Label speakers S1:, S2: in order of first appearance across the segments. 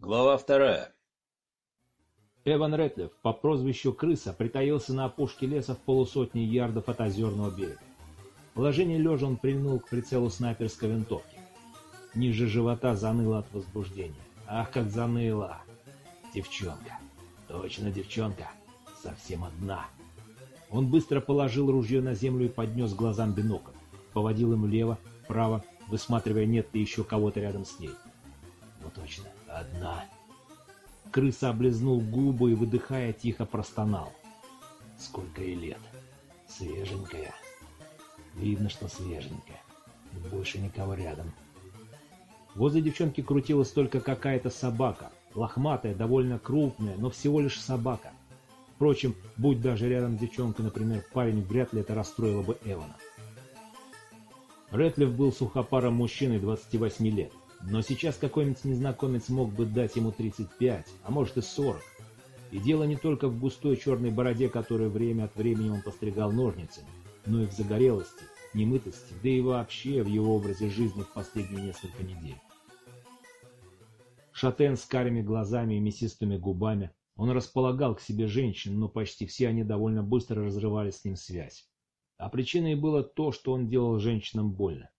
S1: Глава вторая.
S2: Эван Ретлев по прозвищу Крыса притаился на опушке леса в полусотни ярдов от озерного берега. В положении лежа он прильнул к прицелу снайперской винтовки. Ниже живота заныло от возбуждения. Ах, как заныло! Девчонка. Точно девчонка. Совсем одна. Он быстро положил ружье на землю и поднес глазам бинокль. Поводил им влево, вправо, высматривая, нет ли еще кого-то рядом с ней. Ну точно, одна. Крыса облизнул губы и, выдыхая, тихо простонал. Сколько ей лет? Свеженькая. Видно, что свеженькая. Больше никого рядом. Возле девчонки крутилась только какая-то собака. Лохматая, довольно крупная, но всего лишь собака. Впрочем, будь даже рядом девчонка, например, парень, вряд ли это расстроило бы Эвана. Рэтлиф был сухопаром мужчиной 28 лет. Но сейчас какой-нибудь незнакомец мог бы дать ему 35, а может и 40. И дело не только в густой черной бороде, которую время от времени он постригал ножницами, но и в загорелости, немытости, да и вообще в его образе жизни в последние несколько недель. Шатен с карими глазами и мясистыми губами, он располагал к себе женщин, но почти все они довольно быстро разрывали с ним связь. А причиной было то, что он делал женщинам больно.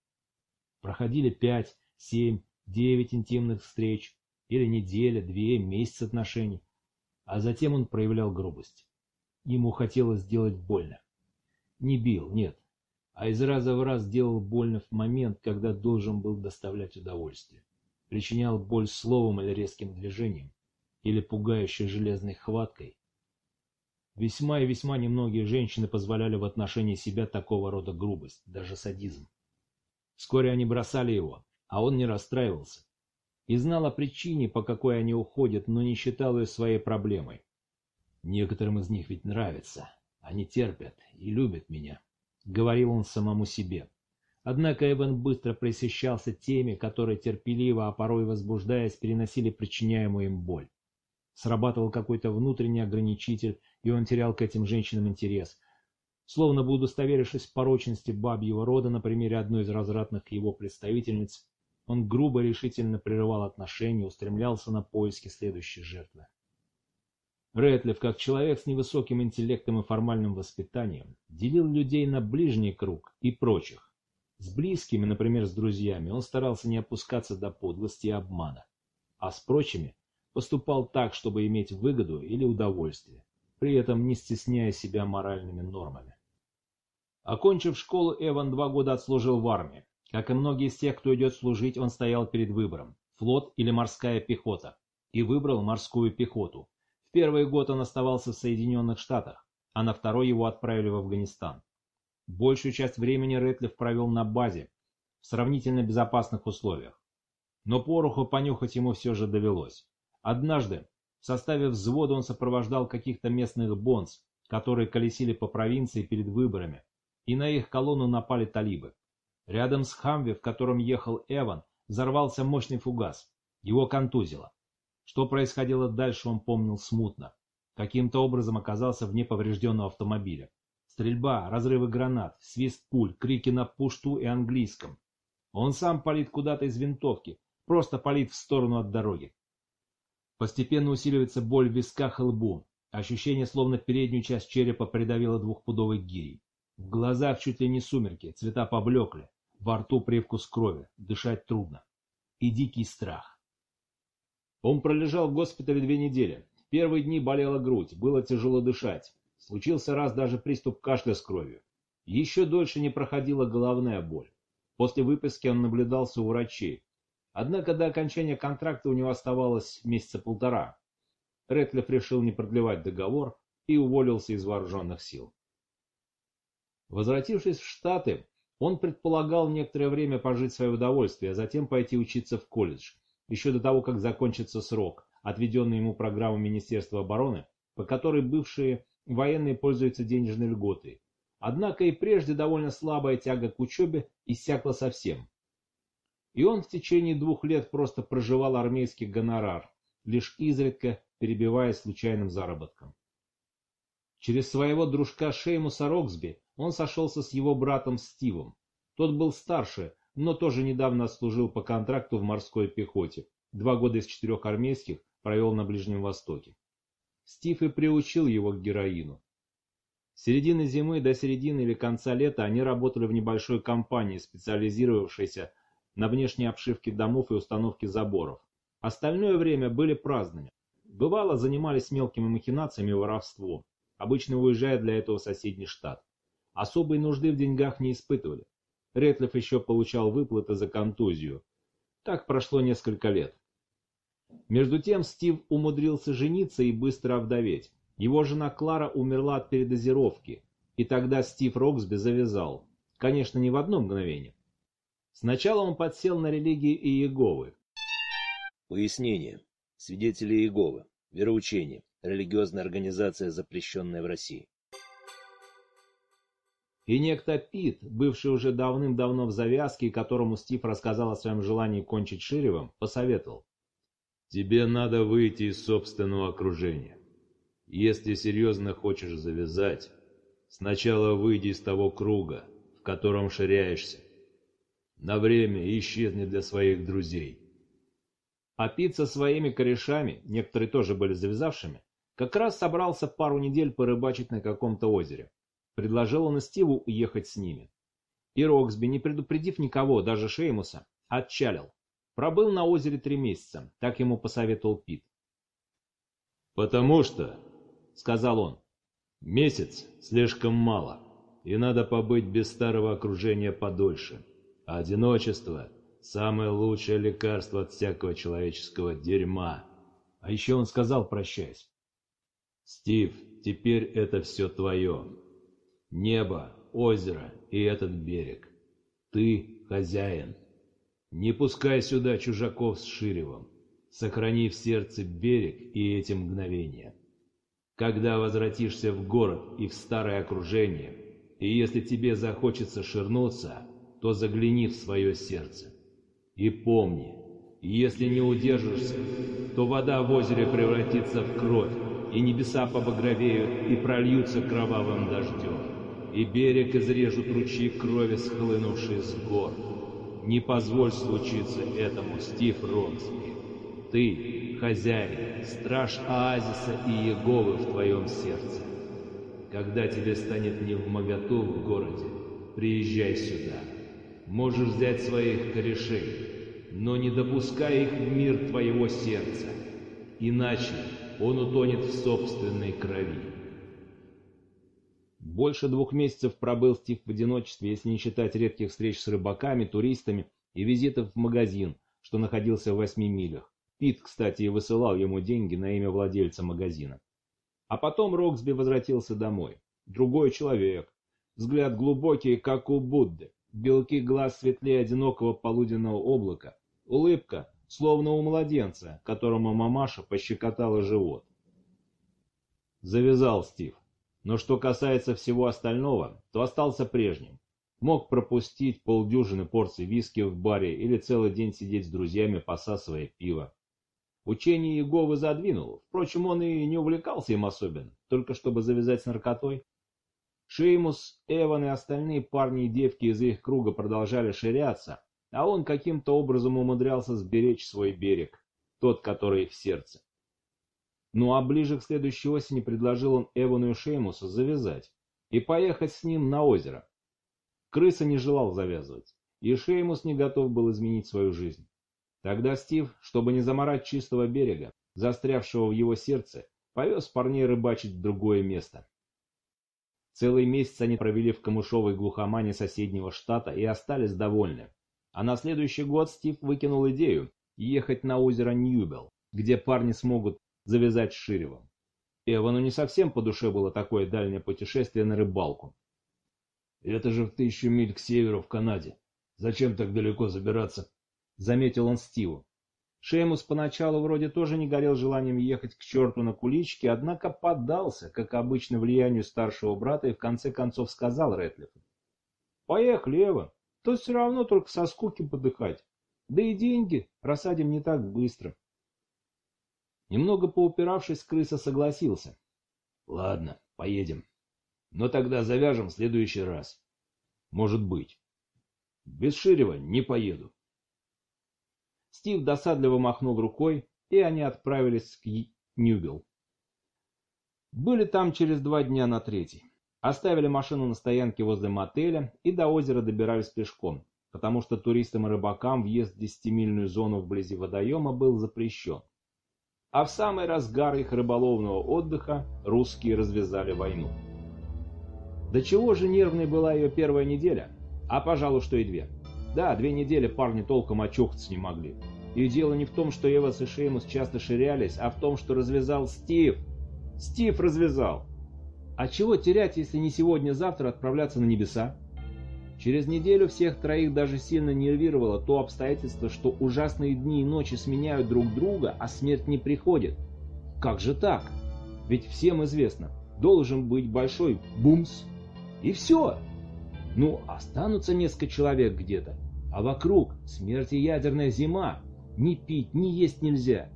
S2: Проходили пять, семь, девять интимных встреч, или неделя, две, месяц отношений. А затем он проявлял грубость. Ему хотелось сделать больно. Не бил, нет, а из раза в раз делал больно в момент, когда должен был доставлять удовольствие. Причинял боль словом или резким движением, или пугающей железной хваткой. Весьма и весьма немногие женщины позволяли в отношении себя такого рода грубость, даже садизм. Вскоре они бросали его, а он не расстраивался. И знал о причине, по какой они уходят, но не считал ее своей проблемой. Некоторым из них ведь нравится. Они терпят и любят меня, — говорил он самому себе. Однако Эван быстро пресыщался теми, которые терпеливо, а порой возбуждаясь, переносили причиняемую им боль. Срабатывал какой-то внутренний ограничитель, и он терял к этим женщинам интерес, словно бы удостоверившись в порочности бабьего рода на примере одной из развратных его представительниц, он грубо решительно прерывал отношения, устремлялся на поиски следующей жертвы. Рэтлиф, как человек с невысоким интеллектом и формальным воспитанием, делил людей на ближний круг и прочих. С близкими, например, с друзьями, он старался не опускаться до подлости и обмана, а с прочими поступал так, чтобы иметь выгоду или удовольствие, при этом не стесняя себя моральными нормами. Окончив школу, Эван два года отслужил в армии. Как и многие из тех, кто идет служить, он стоял перед выбором – флот или морская пехота. И выбрал морскую пехоту. В первый год он оставался в Соединенных Штатах, а на второй его отправили в Афганистан. Большую часть времени Рэтлиф провел на базе, в сравнительно безопасных условиях. Но пороху понюхать ему все же довелось. Однажды в составе взвода он сопровождал каких-то местных бонс, которые колесили по провинции перед выборами, и на их колонну напали талибы. Рядом с Хамви, в котором ехал Эван, взорвался мощный фугас. Его контузило. Что происходило дальше, он помнил смутно. Каким-то образом оказался вне поврежденного автомобиля. Стрельба, разрывы гранат, свист пуль, крики на пушту и английском. Он сам палит куда-то из винтовки, просто палит в сторону от дороги. Постепенно усиливается боль в висках и лбу. Ощущение, словно переднюю часть черепа придавило двухпудовой гирей. В глазах чуть ли не сумерки, цвета поблекли. Во рту привкус крови, дышать трудно. И дикий страх. Он пролежал в госпитале две недели. В первые дни болела грудь, было тяжело дышать. Случился раз даже приступ кашля с кровью. Еще дольше не проходила головная боль. После выписки он наблюдался у врачей. Однако до окончания контракта у него оставалось месяца полтора. Рэтлиф решил не продлевать договор и уволился из вооруженных сил. Возвратившись в Штаты, он предполагал некоторое время пожить в свое удовольствие, а затем пойти учиться в колледж, еще до того, как закончится срок, отведенный ему программой Министерства обороны, по которой бывшие военные пользуются денежной льготой. Однако и прежде довольно слабая тяга к учебе иссякла совсем. И он в течение двух лет просто проживал армейский гонорар, лишь изредка перебивая случайным заработком. Через своего дружка Шеймуса Роксби он сошелся с его братом Стивом. Тот был старше, но тоже недавно служил по контракту в морской пехоте Два года из четырех армейских провел на Ближнем Востоке. Стив и приучил его к героину. С середины зимы до середины или конца лета они работали в небольшой компании, специализировавшейся на внешней обшивке домов и установке заборов. Остальное время были праздными. Бывало, занимались мелкими махинациями и воровством, обычно уезжая для этого в соседний штат. Особой нужды в деньгах не испытывали. Ретлиф еще получал выплаты за контузию. Так прошло несколько лет. Между тем Стив умудрился жениться и быстро овдоветь. Его жена Клара умерла от передозировки, и тогда Стив Роксби завязал. Конечно, не в одно мгновение. Сначала он подсел на религии Иеговы.
S1: Пояснение. Свидетели Иеговы. Вероучение. Религиозная организация, запрещенная в России.
S2: И некто Пит, бывший уже давным-давно в завязке, которому Стив рассказал о своем желании кончить Ширевым, посоветовал.
S3: «Тебе надо выйти из собственного окружения. Если серьезно хочешь завязать, сначала выйди из того круга, в котором ширяешься. На время исчезни для своих друзей».
S2: А Пит со своими корешами, некоторые тоже были завязавшими, как раз собрался пару недель порыбачить на каком-то озере. Предложил он и Стиву уехать с ними. И Роксби, не предупредив никого, даже Шеймуса, отчалил. Пробыл на озере три месяца, так ему посоветовал Пит.
S3: «Потому что, — сказал он, — месяц слишком мало, и надо побыть без старого окружения подольше. Одиночество — самое лучшее лекарство от всякого человеческого дерьма».
S2: А еще он сказал, прощаясь.
S3: «Стив, теперь это все твое. Небо, озеро и этот берег. Ты хозяин. Не пускай сюда чужаков с Ширевом. Сохрани в сердце берег и эти мгновения. Когда возвратишься в город и в старое окружение, и если тебе захочется ширнуться, то загляни в свое сердце. И помни, если не удержишься, то вода в озере превратится в кровь, и небеса побагровеют и прольются кровавым дождем и берег изрежут ручьи крови, схлынувшие с гор. Не позволь случиться этому, Стив Ронски. Ты, хозяин, страж оазиса и Еговы в твоем сердце. Когда тебе станет не в моготу в городе, приезжай сюда. Можешь взять своих корешей, но не допускай их в мир твоего сердца, иначе он утонет в собственной крови.
S2: Больше двух месяцев пробыл Стив в одиночестве, если не считать редких встреч с рыбаками, туристами и визитов в магазин, что находился в восьми милях. Пит, кстати, и высылал ему деньги на имя владельца магазина. А потом Роксби возвратился домой. Другой человек. Взгляд глубокий, как у Будды. Белки глаз светлее одинокого полуденного облака. Улыбка, словно у младенца, которому мамаша пощекотала живот. Завязал Стив. Но что касается всего остального, то остался прежним. Мог пропустить полдюжины порций виски в баре или целый день сидеть с друзьями, посасывая пиво. Учение Иеговы задвинул, впрочем, он и не увлекался им особенно, только чтобы завязать с наркотой. Шеймус, Эван и остальные парни и девки из их круга продолжали ширяться, а он каким-то образом умудрялся сберечь свой берег, тот, который в сердце. Ну а ближе к следующей осени предложил он Эвану и Шеймусу завязать и поехать с ним на озеро. Крыса не желал завязывать, и Шеймус не готов был изменить свою жизнь. Тогда Стив, чтобы не заморать чистого берега, застрявшего в его сердце, повез парней рыбачить в другое место. Целый месяц они провели в камышовой глухомане соседнего штата и остались довольны. А на следующий год Стив выкинул идею ехать на озеро Ньюбел, где парни смогут завязать с Ширевым. Эвану не совсем по душе было такое дальнее путешествие на рыбалку. «Это же в тысячу миль к северу в Канаде. Зачем так далеко забираться?» — заметил он Стиву. Шеймус поначалу вроде тоже не горел желанием ехать к черту на куличке, однако поддался, как обычно, влиянию старшего брата и в конце концов сказал Рэтлифу. «Поехали, Эван, тут все равно только со скуки подыхать. Да и деньги рассадим не так быстро. Немного поупиравшись, крыса согласился. Ладно, поедем. Но тогда завяжем в следующий раз. Может быть. Без Ширева не поеду. Стив досадливо махнул рукой, и они отправились к Ньюбел. Были там через два дня на третий. Оставили машину на стоянке возле мотеля и до озера добирались пешком, потому что туристам и рыбакам въезд в десятимильную зону вблизи водоема был запрещен. А в самый разгар их рыболовного отдыха русские развязали войну. До чего же нервной была ее первая неделя? А, пожалуй, что и две. Да, две недели парни толком очухаться не могли. И дело не в том, что Эвас и Шеймус часто ширялись, а в том, что развязал Стив. Стив развязал. А чего терять, если не сегодня-завтра отправляться на небеса? Через неделю всех троих даже сильно нервировало то обстоятельство, что ужасные дни и ночи сменяют друг друга, а смерть не приходит. Как же так? Ведь всем известно, должен быть большой бумс. И все. Ну, останутся несколько человек где-то, а вокруг смерть и ядерная зима. Ни пить, ни есть нельзя.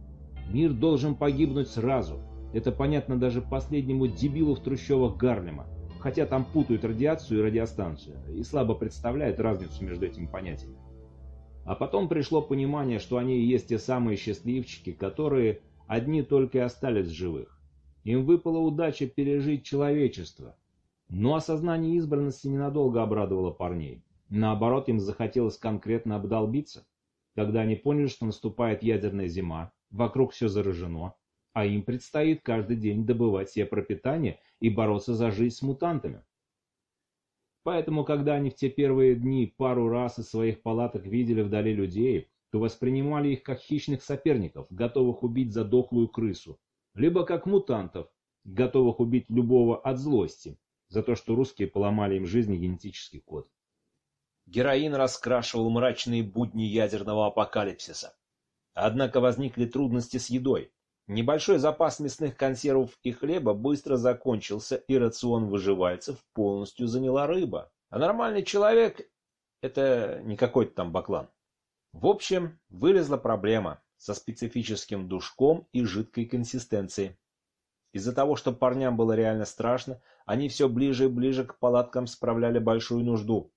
S2: Мир должен погибнуть сразу. Это понятно даже последнему дебилу в трущобах Гарлема хотя там путают радиацию и радиостанцию, и слабо представляют разницу между этими понятиями. А потом пришло понимание, что они и есть те самые счастливчики, которые одни только и остались живых. Им выпала удача пережить человечество. Но осознание избранности ненадолго обрадовало парней. Наоборот, им захотелось конкретно обдолбиться. Когда они поняли, что наступает ядерная зима, вокруг все заражено, а им предстоит каждый день добывать себе пропитание и бороться за жизнь с мутантами. Поэтому, когда они в те первые дни пару раз из своих палаток видели вдали людей, то воспринимали их как хищных соперников, готовых убить за дохлую крысу, либо как мутантов, готовых убить любого от злости, за то, что русские поломали им жизнь и генетический код.
S1: Героин раскрашивал мрачные будни ядерного апокалипсиса. Однако возникли трудности с едой. Небольшой запас мясных консервов и хлеба быстро закончился, и рацион выживальцев полностью заняла рыба. А нормальный человек — это не какой-то там баклан. В общем, вылезла проблема со специфическим душком и жидкой консистенцией. Из-за того, что парням было реально страшно, они все ближе и ближе к палаткам справляли большую нужду.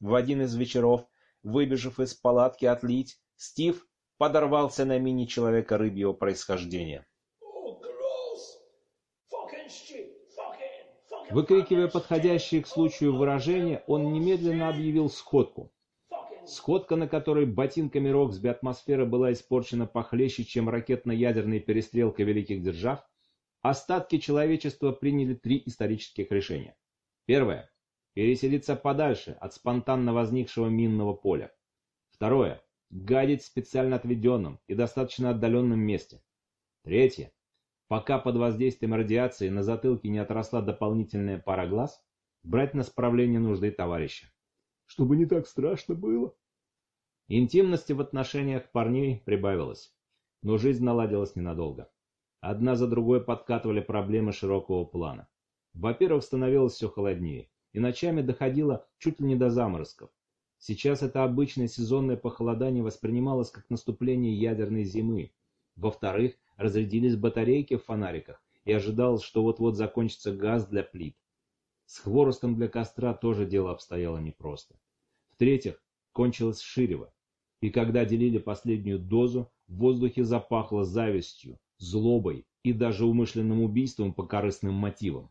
S1: В один из вечеров, выбежав из палатки отлить, Стив подорвался на мини-человека рыбьего происхождения.
S2: Выкрикивая подходящие к случаю выражения, он немедленно объявил сходку. Сходка, на которой ботинками Роксби атмосфера была испорчена похлеще, чем ракетно-ядерная перестрелка великих держав, остатки человечества приняли три исторических решения. Первое. Переселиться подальше от спонтанно возникшего минного поля. Второе гадить в специально отведенном и достаточно отдаленном месте. Третье. Пока под воздействием радиации на затылке не отросла дополнительная пара глаз, брать на справление нужды товарища. Чтобы не так страшно было. Интимности в отношениях парней прибавилось, но жизнь наладилась ненадолго. Одна за другой подкатывали проблемы широкого плана. Во-первых, становилось все холоднее, и ночами доходило чуть ли не до заморозков. Сейчас это обычное сезонное похолодание воспринималось как наступление ядерной зимы. Во-вторых, разрядились батарейки в фонариках, и ожидалось, что вот-вот закончится газ для плит. С хворостом для костра тоже дело обстояло непросто. В-третьих, кончилось ширево, и когда делили последнюю дозу, в воздухе запахло завистью, злобой и даже умышленным убийством по корыстным мотивам.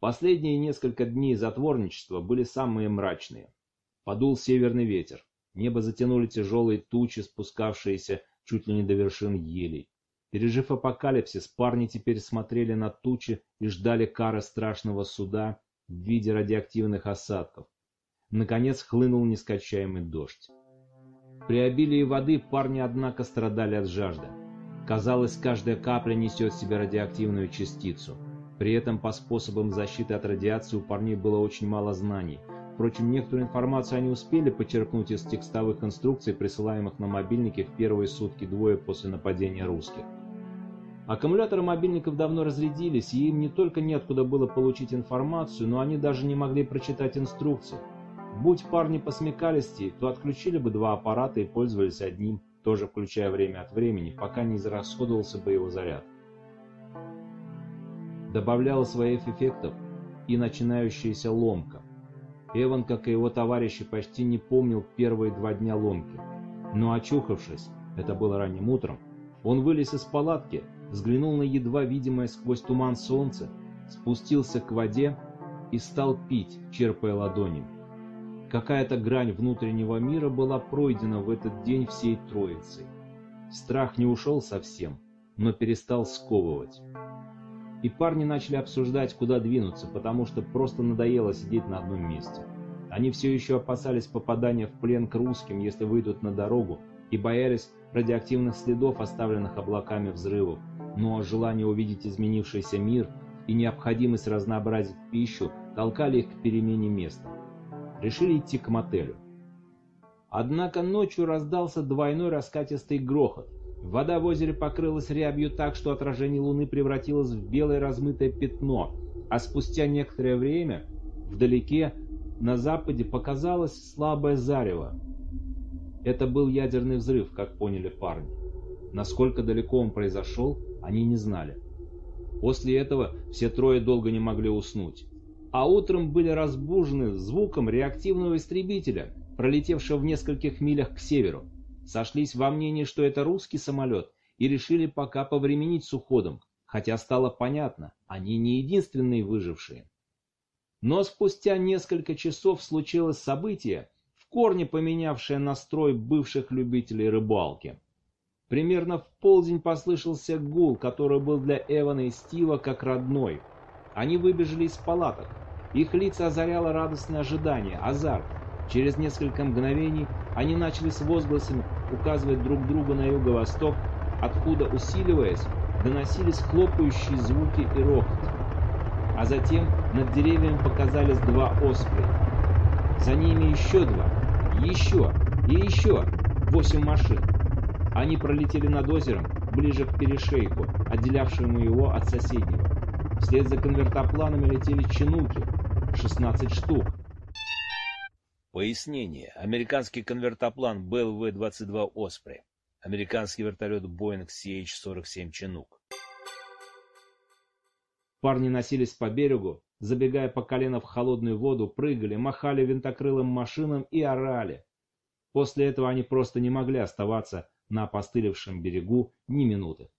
S2: Последние несколько дней затворничества были самые мрачные. Подул северный ветер. Небо затянули тяжелые тучи, спускавшиеся чуть ли не до вершин елей. Пережив апокалипсис, парни теперь смотрели на тучи и ждали кары страшного суда в виде радиоактивных осадков. Наконец хлынул нескачаемый дождь. При обилии воды парни, однако, страдали от жажды. Казалось, каждая капля несет в себе радиоактивную частицу. При этом по способам защиты от радиации у парней было очень мало знаний – Впрочем, некоторую информацию они успели почерпнуть из текстовых инструкций, присылаемых на мобильники в первые сутки двое после нападения русских. Аккумуляторы мобильников давно разрядились, и им не только неоткуда было получить информацию, но они даже не могли прочитать инструкции. Будь парни по смекалисти, то отключили бы два аппарата и пользовались одним, тоже включая время от времени, пока не израсходовался бы его заряд. Добавляла своих эффектов и начинающаяся ломка. Эван, как и его товарищи, почти не помнил первые два дня ломки. Но очухавшись, это было ранним утром, он вылез из палатки, взглянул на едва видимое сквозь туман солнце, спустился к воде и стал пить, черпая ладонями. Какая-то грань внутреннего мира была пройдена в этот день всей Троицей. Страх не ушел совсем, но перестал сковывать. И парни начали обсуждать, куда двинуться, потому что просто надоело сидеть на одном месте. Они все еще опасались попадания в плен к русским, если выйдут на дорогу, и боялись радиоактивных следов, оставленных облаками взрывов. Но желание увидеть изменившийся мир и необходимость разнообразить пищу толкали их к перемене места. Решили идти к мотелю. Однако ночью раздался двойной раскатистый грохот. Вода в озере покрылась рябью так, что отражение луны превратилось в белое размытое пятно, а спустя некоторое время вдалеке на западе показалось слабое зарево. Это был ядерный взрыв, как поняли парни. Насколько далеко он произошел, они не знали. После этого все трое долго не могли уснуть. А утром были разбужены звуком реактивного истребителя, пролетевшего в нескольких милях к северу. Сошлись во мнении, что это русский самолет, и решили пока повременить с уходом, хотя стало понятно, они не единственные выжившие. Но спустя несколько часов случилось событие, в корне поменявшее настрой бывших любителей рыбалки. Примерно в полдень послышался гул, который был для Эвана и Стива как родной. Они выбежали из палаток. Их лица озаряло радостное ожидание, азарт. Через несколько мгновений они начали с возгласами указывать друг другу на юго-восток, откуда, усиливаясь, доносились хлопающие звуки и рокот а затем над деревьями показались два оспри. За ними еще два, еще и еще восемь машин. Они пролетели над озером, ближе к перешейку, отделявшему его от соседнего. Вслед за конвертопланами летели чинуки, 16 штук.
S1: Пояснение. Американский конвертоплан БЛВ-22 «Оспри». Американский вертолет Boeing CH-47 «Чинук».
S2: Парни носились по берегу, забегая по колено в холодную воду, прыгали, махали винтокрылым машинам и орали. После этого они просто не могли оставаться на опостылевшем берегу ни минуты.